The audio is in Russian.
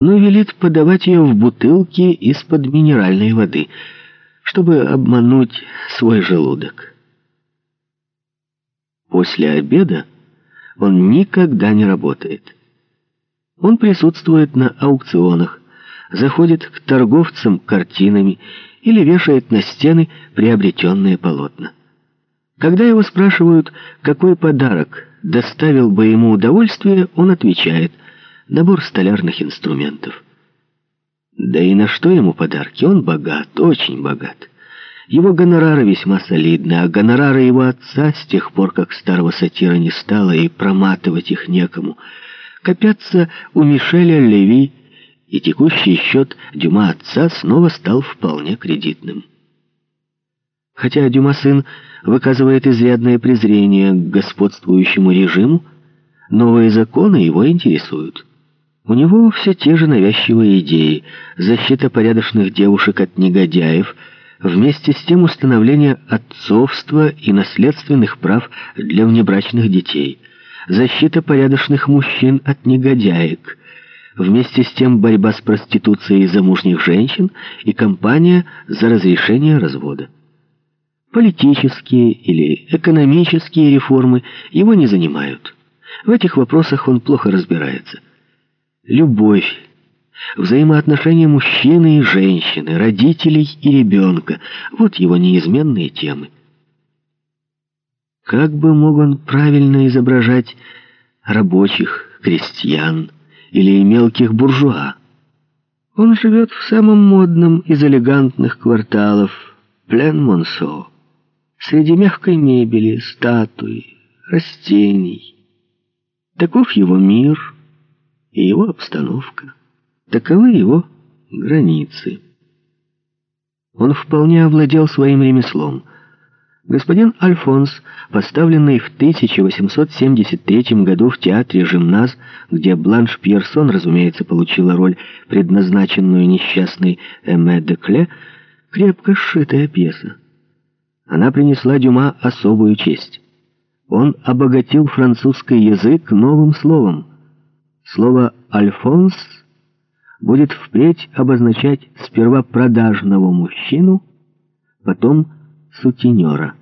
но велит подавать ее в бутылке из-под минеральной воды, чтобы обмануть свой желудок. После обеда он никогда не работает. Он присутствует на аукционах, заходит к торговцам картинами или вешает на стены приобретенные полотна. Когда его спрашивают, какой подарок доставил бы ему удовольствие, он отвечает «набор столярных инструментов». Да и на что ему подарки? Он богат, очень богат. Его гонорары весьма солидны, а гонорары его отца, с тех пор, как старого сатира не стало и проматывать их некому, копятся у Мишеля Леви, и текущий счет Дюма отца снова стал вполне кредитным. Хотя Дюма сын выказывает изрядное презрение к господствующему режиму, новые законы его интересуют. У него все те же навязчивые идеи, защита порядочных девушек от негодяев, вместе с тем установление отцовства и наследственных прав для внебрачных детей, защита порядочных мужчин от негодяек, вместе с тем борьба с проституцией замужних женщин и кампания за разрешение развода. Политические или экономические реформы его не занимают. В этих вопросах он плохо разбирается. Любовь, взаимоотношения мужчины и женщины, родителей и ребенка — вот его неизменные темы. Как бы мог он правильно изображать рабочих, крестьян или мелких буржуа? Он живет в самом модном из элегантных кварталов Плен-Монсо среди мягкой мебели, статуй, растений. Таков его мир и его обстановка. Таковы его границы. Он вполне овладел своим ремеслом. Господин Альфонс, поставленный в 1873 году в театре «Жимназ», где Бланш Пьерсон, разумеется, получила роль, предназначенную несчастной Эме де Кле, крепко сшитая пьеса. Она принесла Дюма особую честь. Он обогатил французский язык новым словом. Слово «альфонс» будет впредь обозначать сперва продажного мужчину, потом сутенера.